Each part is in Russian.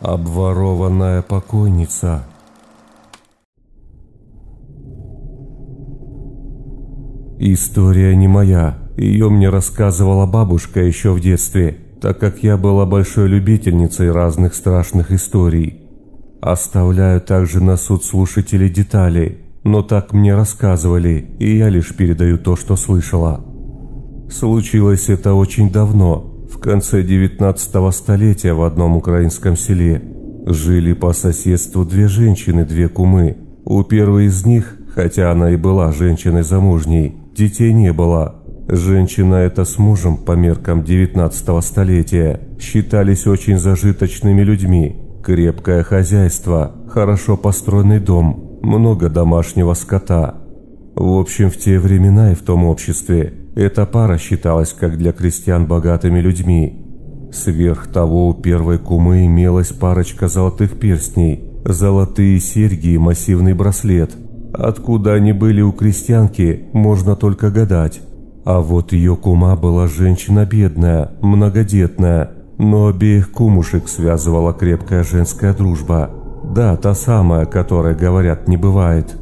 Обворованная покойница. История не моя. Ее мне рассказывала бабушка еще в детстве, так как я была большой любительницей разных страшных историй. Оставляю также на суд слушателей детали, но так мне рассказывали, и я лишь передаю то, что слышала. Случилось это очень давно, в конце 19 столетия в одном украинском селе жили по соседству две женщины, две кумы. У первой из них, хотя она и была женщиной замужней, детей не было. Женщина эта с мужем по меркам 19 столетия считались очень зажиточными людьми. Крепкое хозяйство, хорошо построенный дом, много домашнего скота. В общем, в те времена и в том обществе эта пара считалась как для крестьян богатыми людьми. Сверх того у первой кумы имелась парочка золотых перстней, золотые серьги и массивный браслет. Откуда они были у крестьянки, можно только гадать. А вот ее кума была женщина бедная, многодетная, но обеих кумушек связывала крепкая женская дружба. Да, та самая, которой, говорят, не бывает.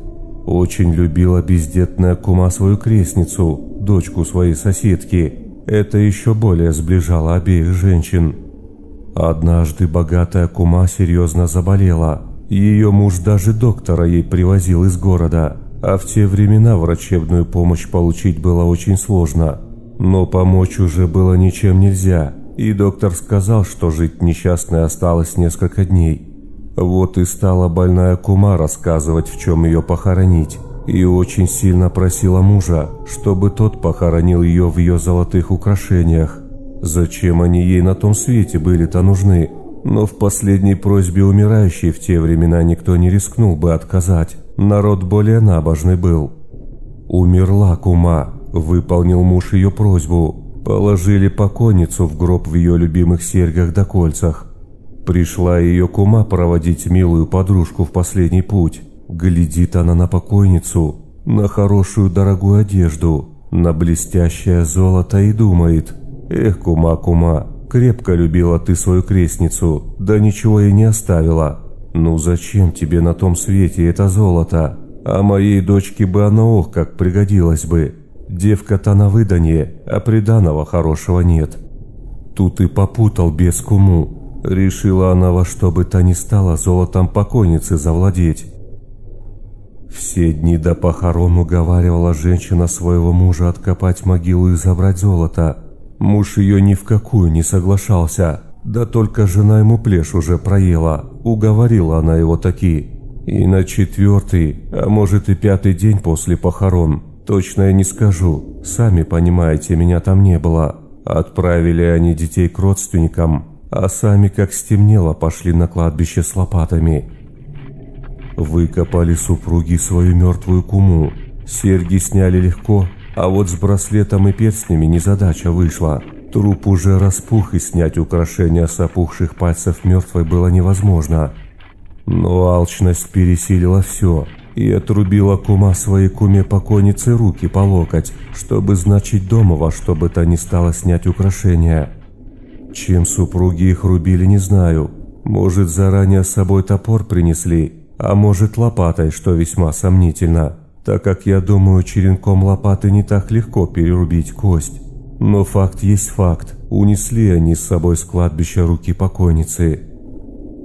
Очень любила бездетная кума свою крестницу, дочку своей соседки. Это еще более сближало обеих женщин. Однажды богатая кума серьезно заболела. Ее муж даже доктора ей привозил из города, а в те времена врачебную помощь получить было очень сложно. Но помочь уже было ничем нельзя, и доктор сказал, что жить несчастной осталось несколько дней. Вот и стала больная кума рассказывать, в чем ее похоронить и очень сильно просила мужа, чтобы тот похоронил ее в ее золотых украшениях. Зачем они ей на том свете были-то нужны? Но в последней просьбе умирающей в те времена никто не рискнул бы отказать. Народ более набожный был. Умерла кума, выполнил муж ее просьбу. Положили покойницу в гроб в ее любимых серьгах да кольцах. Пришла ее кума проводить милую подружку в последний путь. Глядит она на покойницу, на хорошую дорогую одежду, на блестящее золото и думает, «Эх, кума, кума, крепко любила ты свою крестницу, да ничего ей не оставила. Ну зачем тебе на том свете это золото? А моей дочке бы оно ох как пригодилось бы. Девка-то на выданье, а приданого хорошего нет». Тут и попутал без куму. Решила она во что бы то ни стало золотом покойницы завладеть. Все дни до похорон уговаривала женщина своего мужа откопать могилу и забрать золото. Муж ее ни в какую не соглашался, да только жена ему плешь уже проела, уговорила она его таки. И на четвертый, а может и пятый день после похорон, точно я не скажу, сами понимаете, меня там не было. Отправили они детей к родственникам, а сами как стемнело пошли на кладбище с лопатами. Выкопали супруги свою мертвую куму. Серьги сняли легко, а вот с браслетом и перстнями незадача вышла. Труп уже распух, и снять украшения с опухших пальцев мертвой было невозможно. Но алчность пересилила все, и отрубила кума своей куме покойницы руки по локоть, чтобы значить дома во что бы то ни стало снять украшения. Чем супруги их рубили, не знаю. Может, заранее с собой топор принесли, а может лопатой, что весьма сомнительно, так как я думаю, черенком лопаты не так легко перерубить кость. Но факт есть факт, унесли они с собой с кладбища руки покойницы.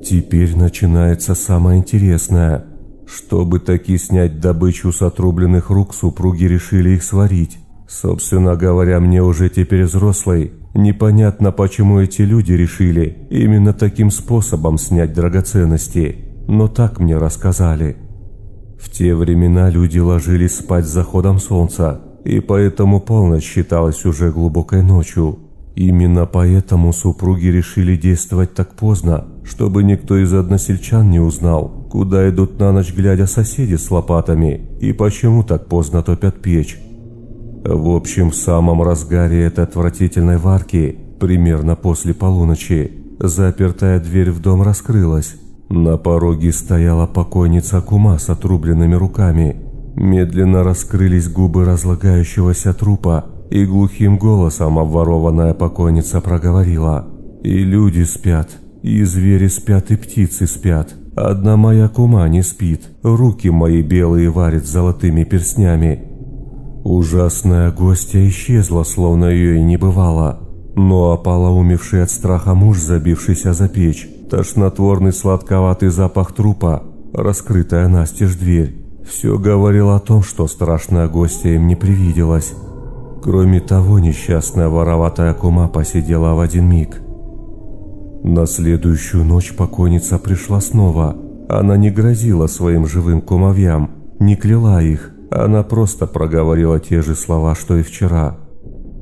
Теперь начинается самое интересное. Чтобы таки снять добычу с отрубленных рук, супруги решили их сварить. Собственно говоря, мне уже теперь взрослый, непонятно почему эти люди решили именно таким способом снять драгоценности но так мне рассказали. В те времена люди ложились спать с заходом солнца, и поэтому полночь считалась уже глубокой ночью. Именно поэтому супруги решили действовать так поздно, чтобы никто из односельчан не узнал, куда идут на ночь глядя соседи с лопатами и почему так поздно топят печь. В общем, в самом разгаре этой отвратительной варки, примерно после полуночи, запертая дверь в дом раскрылась, на пороге стояла покойница Кума с отрубленными руками. Медленно раскрылись губы разлагающегося трупа, и глухим голосом обворованная покойница проговорила. «И люди спят, И звери спят, и птицы спят. Одна моя кума не спит, руки мои белые варит золотыми перстнями. Ужасная гостья исчезла, словно ее и не бывало. Но опалоумевший от страха муж, забившийся за печь, тошнотворный сладковатый запах трупа, раскрытая настежь дверь, все говорил о том, что страшная гостья им не привиделась. Кроме того, несчастная вороватая кума посидела в один миг. На следующую ночь покойница пришла снова. Она не грозила своим живым кумовьям, не кляла их, она просто проговорила те же слова, что и вчера.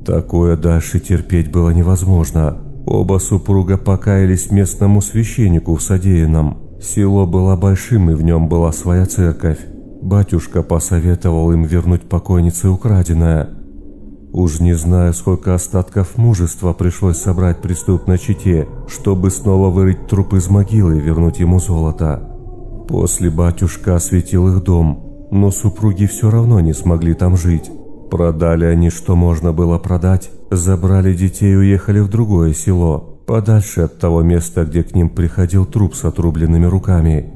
Такое дальше терпеть было невозможно. Оба супруга покаялись местному священнику в содеянном. Село было большим, и в нем была своя церковь. Батюшка посоветовал им вернуть покойнице украденное. Уж не знаю, сколько остатков мужества пришлось собрать преступной чете, чтобы снова вырыть труп из могилы и вернуть ему золото. После батюшка осветил их дом, но супруги все равно не смогли там жить. Продали они, что можно было продать, забрали детей и уехали в другое село, подальше от того места, где к ним приходил труп с отрубленными руками.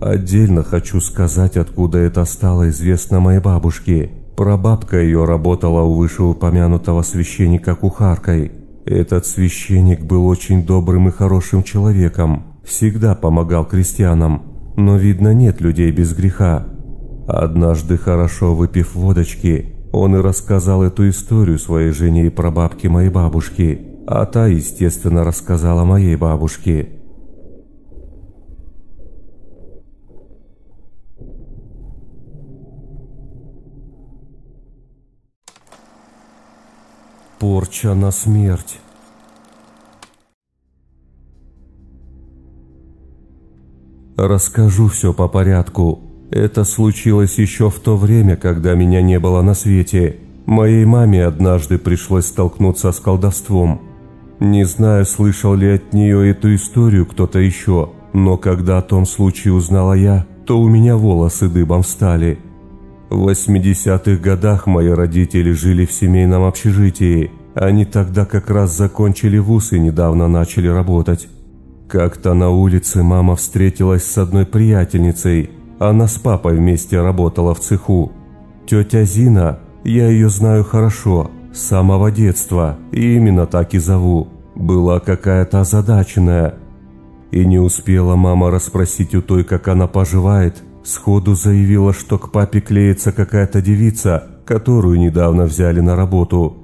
Отдельно хочу сказать, откуда это стало известно моей бабушке. Прабабка ее работала у вышеупомянутого священника кухаркой. Этот священник был очень добрым и хорошим человеком, всегда помогал крестьянам, но видно нет людей без греха. Однажды, хорошо выпив водочки, он и рассказал эту историю своей жене и прабабке моей бабушки, а та, естественно, рассказала моей бабушке. Порча на смерть. Расскажу все по порядку. Это случилось еще в то время, когда меня не было на свете. Моей маме однажды пришлось столкнуться с колдовством. Не знаю, слышал ли от нее эту историю кто-то еще, но когда о том случае узнала я, то у меня волосы дыбом встали. В 80-х годах мои родители жили в семейном общежитии. Они тогда как раз закончили вуз и недавно начали работать. Как-то на улице мама встретилась с одной приятельницей. Она с папой вместе работала в цеху. Тетя Зина, я ее знаю хорошо, с самого детства, и именно так и зову, была какая-то озадаченная. И не успела мама расспросить у той, как она поживает, Сходу заявила, что к папе клеится какая-то девица, которую недавно взяли на работу.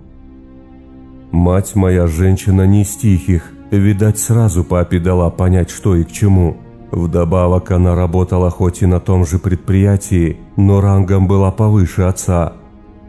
Мать моя женщина не из тихих, видать сразу папе дала понять, что и к чему. Вдобавок она работала хоть и на том же предприятии, но рангом была повыше отца.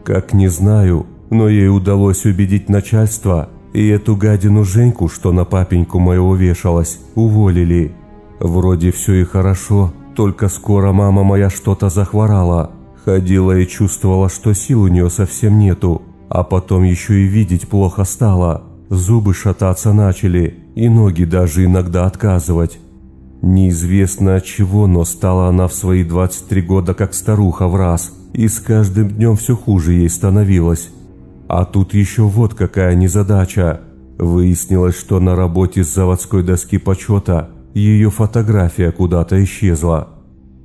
Как не знаю, но ей удалось убедить начальство, и эту гадину Женьку, что на папеньку моего вешалась, уволили. Вроде все и хорошо, только скоро мама моя что-то захворала. Ходила и чувствовала, что сил у нее совсем нету. А потом еще и видеть плохо стало. Зубы шататься начали, и ноги даже иногда отказывать. Неизвестно от чего, но стала она в свои 23 года как старуха в раз, и с каждым днем все хуже ей становилось. А тут еще вот какая незадача. Выяснилось, что на работе с заводской доски почета ее фотография куда-то исчезла.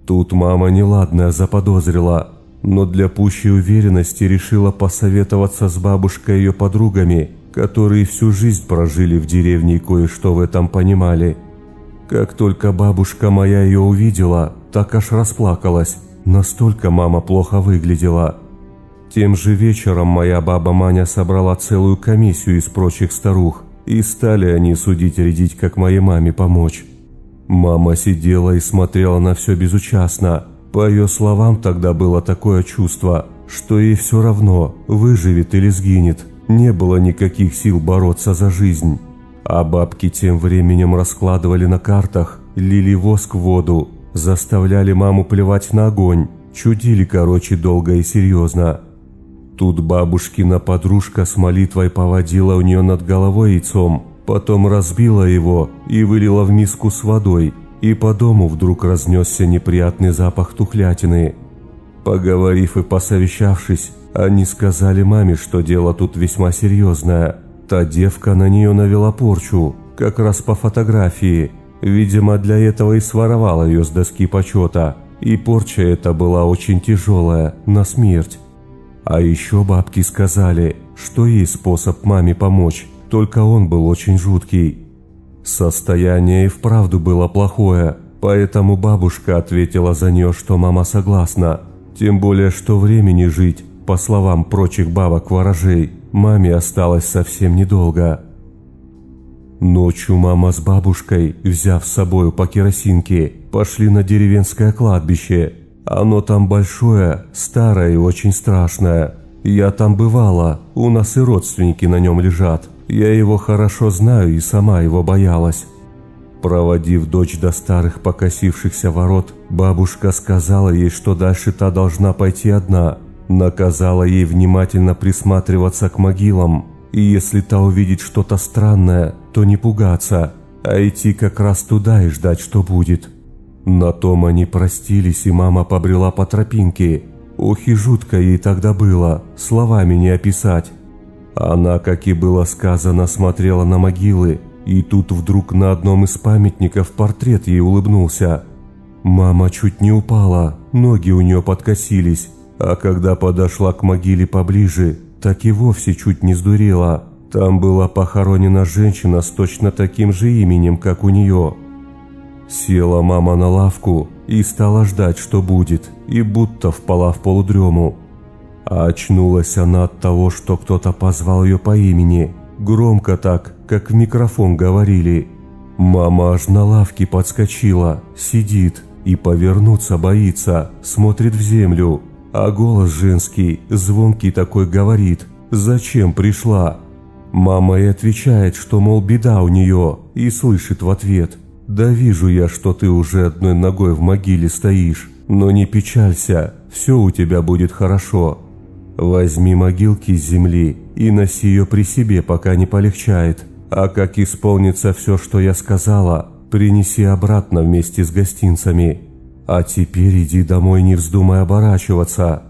Тут мама неладное заподозрила, но для пущей уверенности решила посоветоваться с бабушкой и ее подругами, которые всю жизнь прожили в деревне и кое-что в этом понимали. Как только бабушка моя ее увидела, так аж расплакалась, настолько мама плохо выглядела. Тем же вечером моя баба Маня собрала целую комиссию из прочих старух, и стали они судить-рядить, как моей маме помочь. Мама сидела и смотрела на все безучастно. По ее словам, тогда было такое чувство, что ей все равно, выживет или сгинет. Не было никаких сил бороться за жизнь. А бабки тем временем раскладывали на картах, лили воск в воду, заставляли маму плевать на огонь, чудили, короче, долго и серьезно. Тут бабушкина подружка с молитвой поводила у нее над головой яйцом, Потом разбила его и вылила в миску с водой, и по дому вдруг разнесся неприятный запах тухлятины. Поговорив и посовещавшись, они сказали маме, что дело тут весьма серьезное. Та девка на нее навела порчу, как раз по фотографии. Видимо, для этого и своровал ее с доски почета. И порча эта была очень тяжелая, на смерть. А еще бабки сказали, что есть способ маме помочь, только он был очень жуткий. Состояние и вправду было плохое, поэтому бабушка ответила за нее, что мама согласна. Тем более, что времени жить, по словам прочих бабок-ворожей, маме осталось совсем недолго. Ночью мама с бабушкой, взяв с собою по керосинке, пошли на деревенское кладбище. Оно там большое, старое и очень страшное. Я там бывала, у нас и родственники на нем лежат. Я его хорошо знаю и сама его боялась. Проводив дочь до старых покосившихся ворот, бабушка сказала ей, что дальше та должна пойти одна. Наказала ей внимательно присматриваться к могилам, и если та увидит что-то странное, то не пугаться, а идти как раз туда и ждать, что будет. На том они простились, и мама побрела по тропинке. Ох и жутко ей тогда было, словами не описать. Она, как и было сказано, смотрела на могилы, и тут вдруг на одном из памятников портрет ей улыбнулся. Мама чуть не упала, ноги у нее подкосились, а когда подошла к могиле поближе, так и вовсе чуть не сдурела. Там была похоронена женщина с точно таким же именем, как у нее. Села мама на лавку и стала ждать, что будет, и будто впала в полудрему. А очнулась она от того, что кто-то позвал ее по имени, громко так, как в микрофон говорили. Мама аж на лавке подскочила, сидит и повернуться боится, смотрит в землю, а голос женский, звонкий такой говорит «Зачем пришла?». Мама и отвечает, что, мол, беда у нее, и слышит в ответ «Да вижу я, что ты уже одной ногой в могиле стоишь, но не печалься, все у тебя будет хорошо. Возьми могилки с земли и носи ее при себе, пока не полегчает, а как исполнится все, что я сказала, принеси обратно вместе с гостинцами». А теперь иди домой, не вздумай оборачиваться.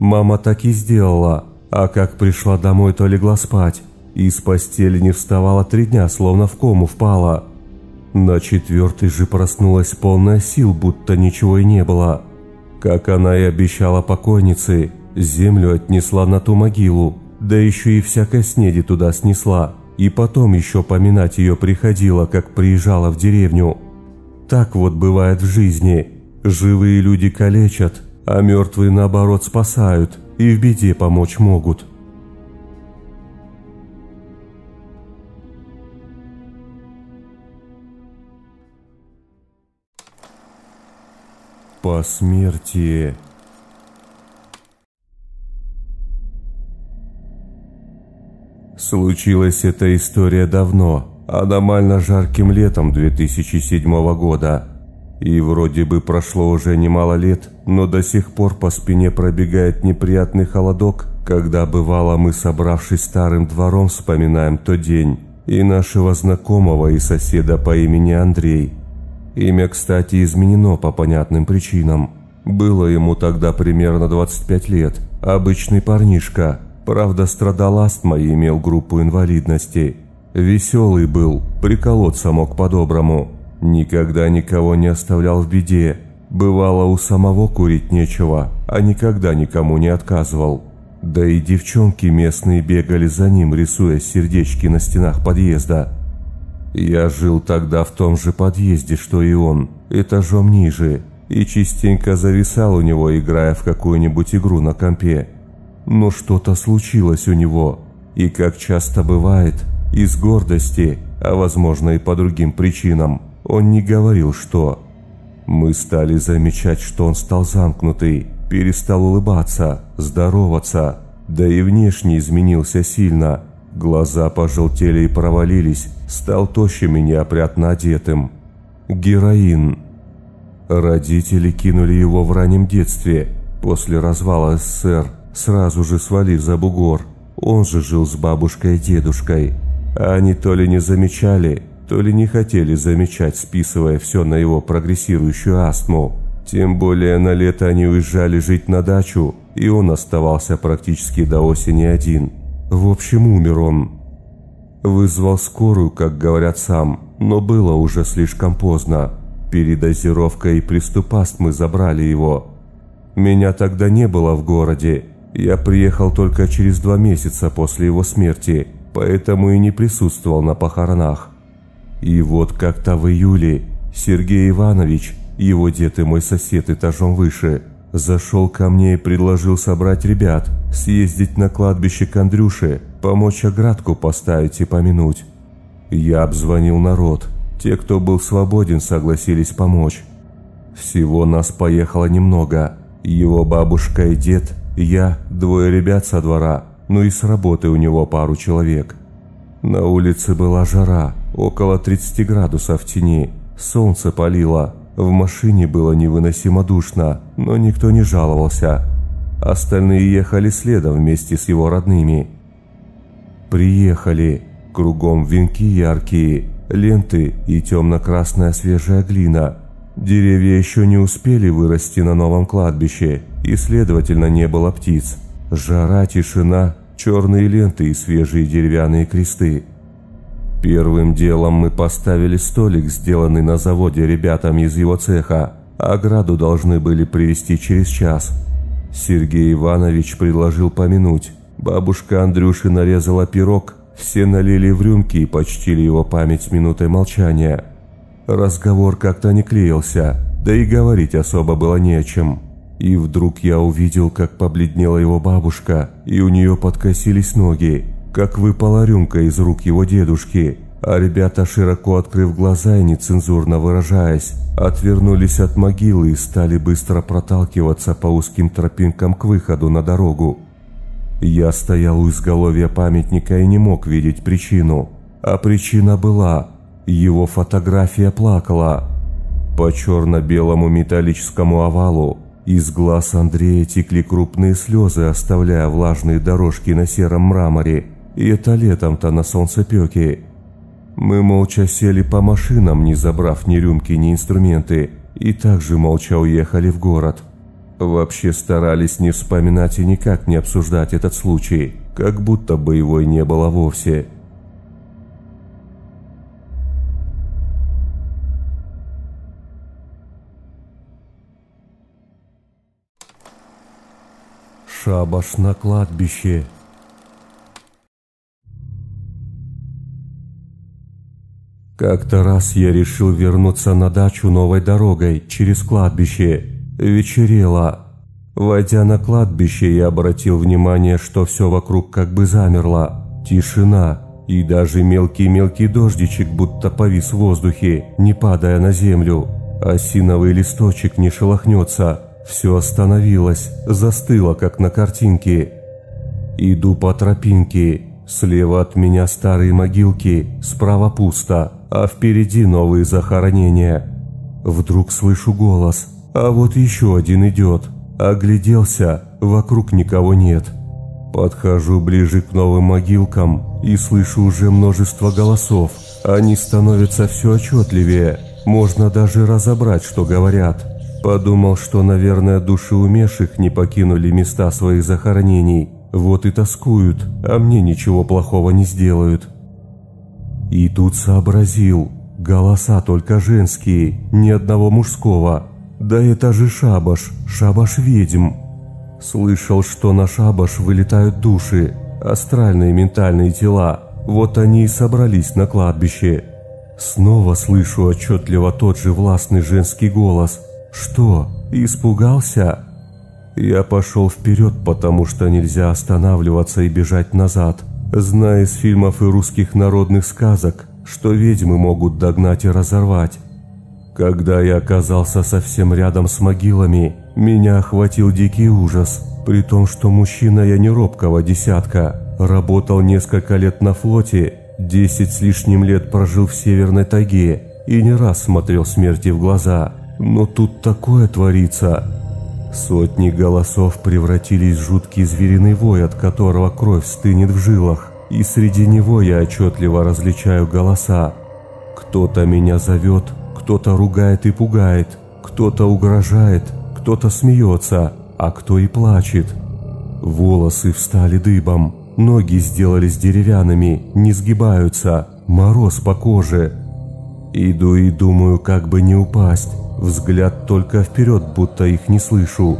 Мама так и сделала, а как пришла домой, то легла спать. И с постели не вставала три дня, словно в кому впала. На четвертый же проснулась полная сил, будто ничего и не было. Как она и обещала покойнице, землю отнесла на ту могилу, да еще и всякой снеди туда снесла. И потом еще поминать ее приходила, как приезжала в деревню. Так вот бывает в жизни – Живые люди калечат, а мертвые наоборот спасают и в беде помочь могут. Посмертие Случилась эта история давно, аномально жарким летом 2007 года – и вроде бы прошло уже немало лет, но до сих пор по спине пробегает неприятный холодок, когда бывало мы, собравшись старым двором, вспоминаем тот день и нашего знакомого и соседа по имени Андрей. Имя, кстати, изменено по понятным причинам. Было ему тогда примерно 25 лет, обычный парнишка, правда страдал астмой и имел группу инвалидности. Веселый был, приколоться мог по-доброму – Никогда никого не оставлял в беде. Бывало, у самого курить нечего, а никогда никому не отказывал. Да и девчонки местные бегали за ним, рисуя сердечки на стенах подъезда. Я жил тогда в том же подъезде, что и он, этажом ниже, и частенько зависал у него, играя в какую-нибудь игру на компе. Но что-то случилось у него, и как часто бывает, из гордости, а возможно и по другим причинам – он не говорил, что... Мы стали замечать, что он стал замкнутый, перестал улыбаться, здороваться, да и внешне изменился сильно. Глаза пожелтели и провалились, стал тощим и неопрятно одетым. Героин. Родители кинули его в раннем детстве, после развала СССР, сразу же свалив за бугор. Он же жил с бабушкой и дедушкой. А они то ли не замечали, то ли не хотели замечать, списывая все на его прогрессирующую астму. Тем более на лето они уезжали жить на дачу, и он оставался практически до осени один. В общем, умер он. Вызвал скорую, как говорят сам, но было уже слишком поздно. Передозировка и приступ астмы забрали его. Меня тогда не было в городе. Я приехал только через два месяца после его смерти, поэтому и не присутствовал на похоронах. И вот как-то в июле Сергей Иванович, его дед и мой сосед этажом выше, зашел ко мне и предложил собрать ребят, съездить на кладбище к Андрюше, помочь оградку поставить и помянуть. Я обзвонил народ. Те, кто был свободен, согласились помочь. Всего нас поехало немного. Его бабушка и дед, я, двое ребят со двора, ну и с работы у него пару человек. На улице была жара, около 30 градусов в тени. Солнце палило, в машине было невыносимо душно, но никто не жаловался. Остальные ехали следом вместе с его родными. Приехали. Кругом венки яркие, ленты и темно-красная свежая глина. Деревья еще не успели вырасти на новом кладбище, и, следовательно, не было птиц. Жара, тишина, черные ленты и свежие деревянные кресты. Первым делом мы поставили столик, сделанный на заводе ребятами из его цеха. Ограду должны были привезти через час. Сергей Иванович предложил помянуть. Бабушка Андрюши нарезала пирог, все налили в рюмки и почтили его память минутой молчания. Разговор как-то не клеился, да и говорить особо было не о чем. И вдруг я увидел, как побледнела его бабушка, и у нее подкосились ноги как выпала рюмка из рук его дедушки, а ребята, широко открыв глаза и нецензурно выражаясь, отвернулись от могилы и стали быстро проталкиваться по узким тропинкам к выходу на дорогу. Я стоял у изголовья памятника и не мог видеть причину. А причина была. Его фотография плакала. По черно-белому металлическому овалу из глаз Андрея текли крупные слезы, оставляя влажные дорожки на сером мраморе. И это летом-то на солнцепеке. Мы молча сели по машинам, не забрав ни рюмки, ни инструменты, и также молча уехали в город. Вообще старались не вспоминать и никак не обсуждать этот случай, как будто бы его и не было вовсе. Шабаш на кладбище – Как-то раз я решил вернуться на дачу новой дорогой через кладбище. Вечерело. Войдя на кладбище, я обратил внимание, что все вокруг как бы замерло. Тишина. И даже мелкий-мелкий дождичек будто повис в воздухе, не падая на землю. Осиновый листочек не шелохнется. Все остановилось, застыло, как на картинке. Иду по тропинке. Слева от меня старые могилки, справа пусто а впереди новые захоронения. Вдруг слышу голос, а вот еще один идет. Огляделся, вокруг никого нет. Подхожу ближе к новым могилкам и слышу уже множество голосов. Они становятся все отчетливее, можно даже разобрать, что говорят. Подумал, что, наверное, души умерших не покинули места своих захоронений. Вот и тоскуют, а мне ничего плохого не сделают. И тут сообразил, голоса только женские, ни одного мужского. Да это же шабаш, шабаш ведьм. Слышал, что на шабаш вылетают души, астральные ментальные тела. Вот они и собрались на кладбище. Снова слышу отчетливо тот же властный женский голос. «Что, испугался?» Я пошел вперед, потому что нельзя останавливаться и бежать назад зная из фильмов и русских народных сказок, что ведьмы могут догнать и разорвать. Когда я оказался совсем рядом с могилами, меня охватил дикий ужас, при том, что мужчина я не робкого десятка, работал несколько лет на флоте, десять с лишним лет прожил в северной тайге и не раз смотрел смерти в глаза. Но тут такое творится. Сотни голосов превратились в жуткий звериный вой, от которого кровь стынет в жилах, и среди него я отчетливо различаю голоса. Кто-то меня зовет, кто-то ругает и пугает, кто-то угрожает, кто-то смеется, а кто и плачет. Волосы встали дыбом. Ноги сделались деревянными, не сгибаются, мороз по коже. Иду и думаю, как бы не упасть. Взгляд только вперед, будто их не слышу.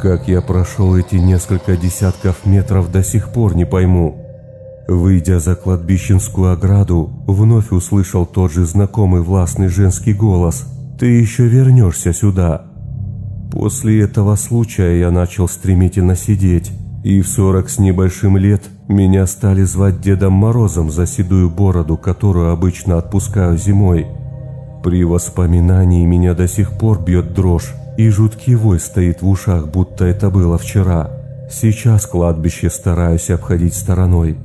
Как я прошел эти несколько десятков метров, до сих пор не пойму. Выйдя за кладбищенскую ограду, вновь услышал тот же знакомый властный женский голос. «Ты еще вернешься сюда!» После этого случая я начал стремительно сидеть, и в сорок с небольшим лет меня стали звать Дедом Морозом за седую бороду, которую обычно отпускаю зимой. При воспоминании меня до сих пор бьет дрожь, и жуткий вой стоит в ушах, будто это было вчера. Сейчас кладбище стараюсь обходить стороной.